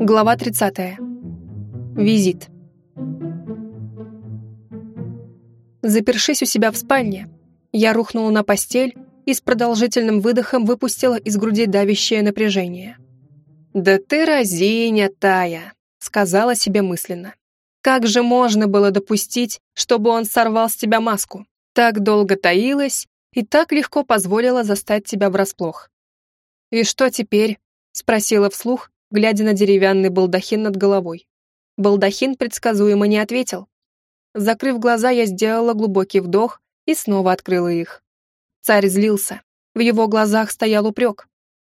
Глава 30. Визит. Запершись у себя в спальне, я рухнула на постель и с продолжительным выдохом выпустила из груди давящее напряжение. «Да ты разиня, Тая!» — сказала себе мысленно. «Как же можно было допустить, чтобы он сорвал с тебя маску? Так долго таилась и так легко позволила застать тебя врасплох». «И что теперь?» — спросила вслух, глядя на деревянный балдахин над головой. Балдахин предсказуемо не ответил. Закрыв глаза, я сделала глубокий вдох и снова открыла их. Царь злился. В его глазах стоял упрек.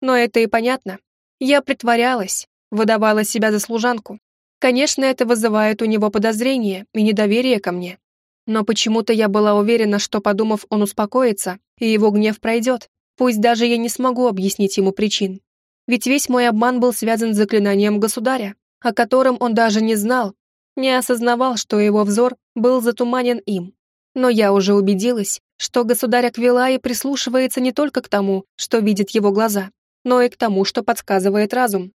Но это и понятно. Я притворялась, выдавала себя за служанку. Конечно, это вызывает у него подозрение и недоверие ко мне. Но почему-то я была уверена, что, подумав, он успокоится, и его гнев пройдет, пусть даже я не смогу объяснить ему причин. Ведь весь мой обман был связан с заклинанием государя, о котором он даже не знал, не осознавал, что его взор был затуманен им. Но я уже убедилась, что государь Аквилаи прислушивается не только к тому, что видит его глаза, но и к тому, что подсказывает разум.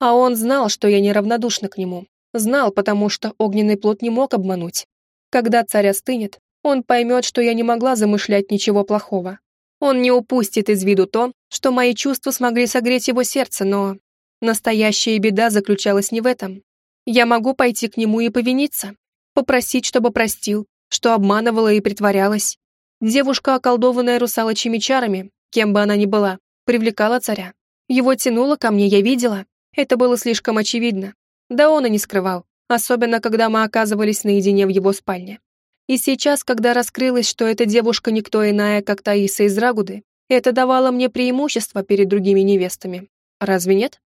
А он знал, что я неравнодушна к нему. Знал, потому что огненный плод не мог обмануть. Когда царь остынет, он поймет, что я не могла замышлять ничего плохого. Он не упустит из виду то, что мои чувства смогли согреть его сердце, но... Настоящая беда заключалась не в этом. Я могу пойти к нему и повиниться, попросить, чтобы простил, что обманывала и притворялась. Девушка, околдованная русалочьими чарами, кем бы она ни была, привлекала царя. Его тянуло ко мне, я видела. Это было слишком очевидно. Да он и не скрывал, особенно когда мы оказывались наедине в его спальне. И сейчас, когда раскрылось, что эта девушка никто иная, как Таиса из Рагуды, это давало мне преимущество перед другими невестами. Разве нет?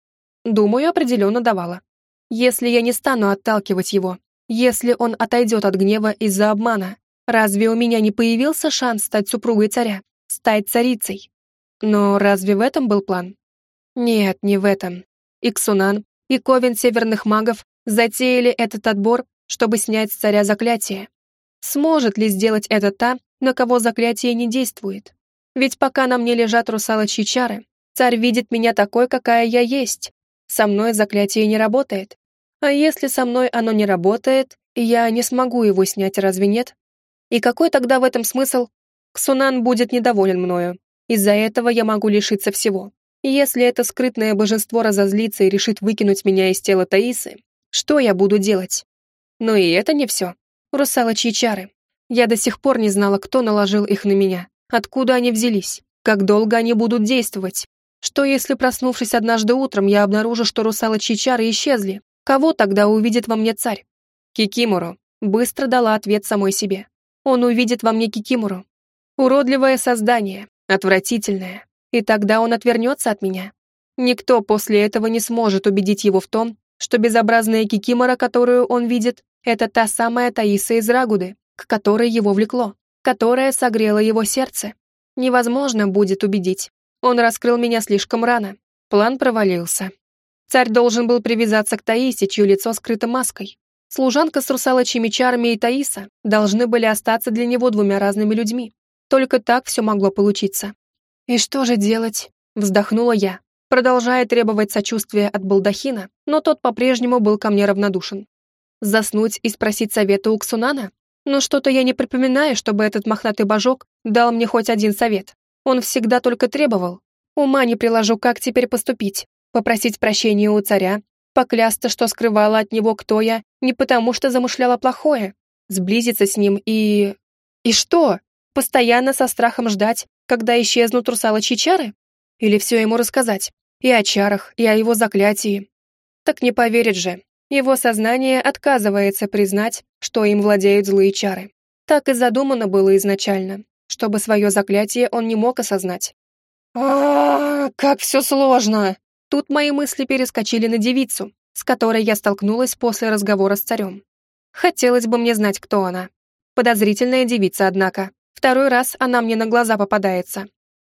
Думаю, определенно давало. Если я не стану отталкивать его, если он отойдет от гнева из-за обмана, разве у меня не появился шанс стать супругой царя, стать царицей? Но разве в этом был план? Нет, не в этом. Иксунан и Ковен Северных Магов затеяли этот отбор, чтобы снять с царя заклятие. Сможет ли сделать это та, на кого заклятие не действует? Ведь пока на мне лежат русалочьи чары, царь видит меня такой, какая я есть. Со мной заклятие не работает. А если со мной оно не работает, я не смогу его снять, разве нет? И какой тогда в этом смысл? Ксунан будет недоволен мною. Из-за этого я могу лишиться всего. Если это скрытное божество разозлится и решит выкинуть меня из тела Таисы, что я буду делать? Но и это не все. Русалочьи чары. Я до сих пор не знала, кто наложил их на меня, откуда они взялись, как долго они будут действовать. Что если, проснувшись однажды утром, я обнаружу, что русалочьи чары исчезли? Кого тогда увидит во мне царь? Кикимору. Быстро дала ответ самой себе. Он увидит во мне Кикимору. Уродливое создание, отвратительное. И тогда он отвернется от меня. Никто после этого не сможет убедить его в том, что безобразная Кикимора, которую он видит, это та самая Таиса из Рагуды, к которой его влекло, которая согрела его сердце. Невозможно будет убедить. Он раскрыл меня слишком рано. План провалился. Царь должен был привязаться к Таисе, чье лицо скрыто маской. Служанка с русалочьими чарами и Таиса должны были остаться для него двумя разными людьми. Только так все могло получиться. «И что же делать?» — вздохнула я, продолжая требовать сочувствия от балдахина, но тот по-прежнему был ко мне равнодушен. Заснуть и спросить совета у Ксунана? Но что-то я не припоминаю, чтобы этот мохнатый божок дал мне хоть один совет. Он всегда только требовал. Ума не приложу, как теперь поступить. Попросить прощения у царя, поклясться, что скрывала от него, кто я, не потому что замышляла плохое. Сблизиться с ним и... И что? Постоянно со страхом ждать, когда исчезнут русалочьи чары? Или все ему рассказать? И о чарах, и о его заклятии. Так не поверит же, его сознание отказывается признать, что им владеют злые чары. Так и задумано было изначально, чтобы свое заклятие он не мог осознать. а, как все сложно!» Тут мои мысли перескочили на девицу, с которой я столкнулась после разговора с царем. Хотелось бы мне знать, кто она. Подозрительная девица, однако. Второй раз она мне на глаза попадается.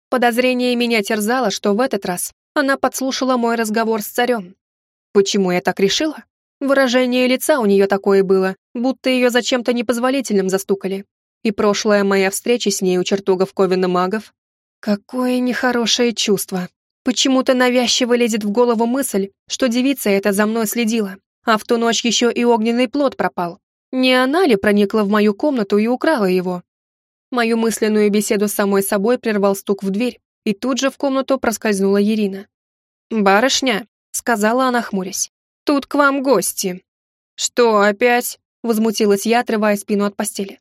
Подозрение меня терзало, что в этот раз она подслушала мой разговор с царем. Почему я так решила? Выражение лица у нее такое было, будто ее за чем-то непозволительным застукали. И прошлая моя встреча с ней у чертогов Ковина магов. Какое нехорошее чувство. Почему-то навязчиво лезет в голову мысль, что девица эта за мной следила, а в ту ночь еще и огненный плод пропал. Не она ли проникла в мою комнату и украла его? Мою мысленную беседу с самой собой прервал стук в дверь, и тут же в комнату проскользнула Ирина. «Барышня», — сказала она, хмурясь, — «тут к вам гости». «Что опять?» — возмутилась я, отрывая спину от постели.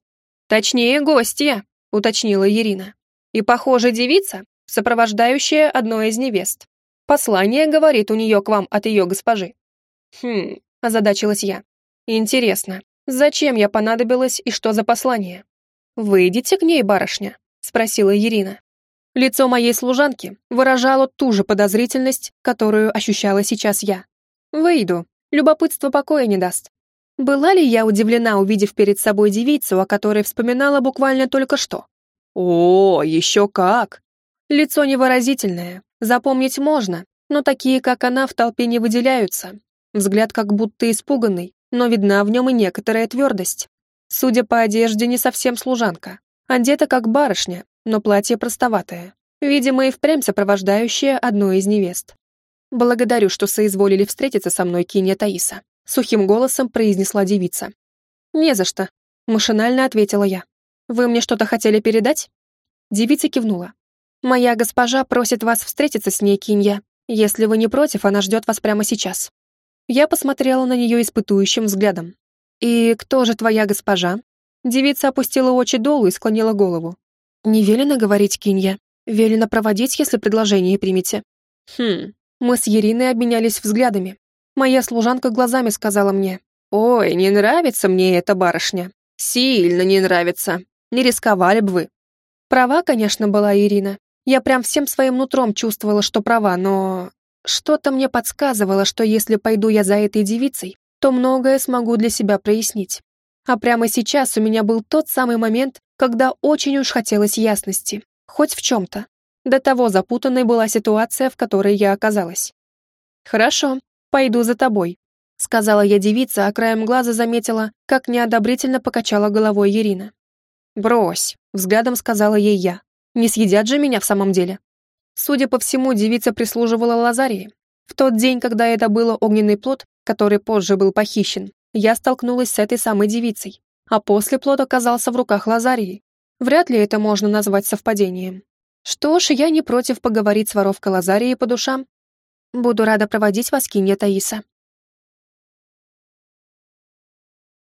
«Точнее, гостья», — уточнила Ирина. «И, похоже, девица, сопровождающая одной из невест. Послание, говорит, у нее к вам от ее госпожи». «Хм», — озадачилась я. «Интересно, зачем я понадобилась и что за послание?» «Выйдите к ней, барышня?» — спросила Ирина. Лицо моей служанки выражало ту же подозрительность, которую ощущала сейчас я. «Выйду. Любопытство покоя не даст». Была ли я удивлена, увидев перед собой девицу, о которой вспоминала буквально только что? О, еще как! Лицо невыразительное, запомнить можно, но такие, как она, в толпе не выделяются. Взгляд как будто испуганный, но видна в нем и некоторая твердость. Судя по одежде, не совсем служанка. Одета как барышня, но платье простоватое. Видимо, и впрямь сопровождающая одну из невест. «Благодарю, что соизволили встретиться со мной, Кинья Таиса», сухим голосом произнесла девица. «Не за что», машинально ответила я. «Вы мне что-то хотели передать?» Девица кивнула. «Моя госпожа просит вас встретиться с ней, Кинья. Если вы не против, она ждет вас прямо сейчас». Я посмотрела на нее испытующим взглядом. «И кто же твоя госпожа?» Девица опустила очи долу и склонила голову. «Не велено говорить, Кинья. Велено проводить, если предложение примете». «Хм». Мы с Ериной обменялись взглядами. Моя служанка глазами сказала мне. «Ой, не нравится мне эта барышня. Сильно не нравится. Не рисковали бы вы». Права, конечно, была Ирина. Я прям всем своим нутром чувствовала, что права, но... Что-то мне подсказывало, что если пойду я за этой девицей, то многое смогу для себя прояснить. А прямо сейчас у меня был тот самый момент, когда очень уж хотелось ясности, хоть в чем-то. До того запутанной была ситуация, в которой я оказалась. «Хорошо, пойду за тобой», — сказала я девице, а краем глаза заметила, как неодобрительно покачала головой Ирина. «Брось», — взглядом сказала ей я. «Не съедят же меня в самом деле». Судя по всему, девица прислуживала Лазарии. В тот день, когда это было огненный плод, который позже был похищен, я столкнулась с этой самой девицей а после плод оказался в руках Лазарии. Вряд ли это можно назвать совпадением. Что ж, я не против поговорить с воровкой Лазарией по душам. Буду рада проводить вас, Кинья Таиса.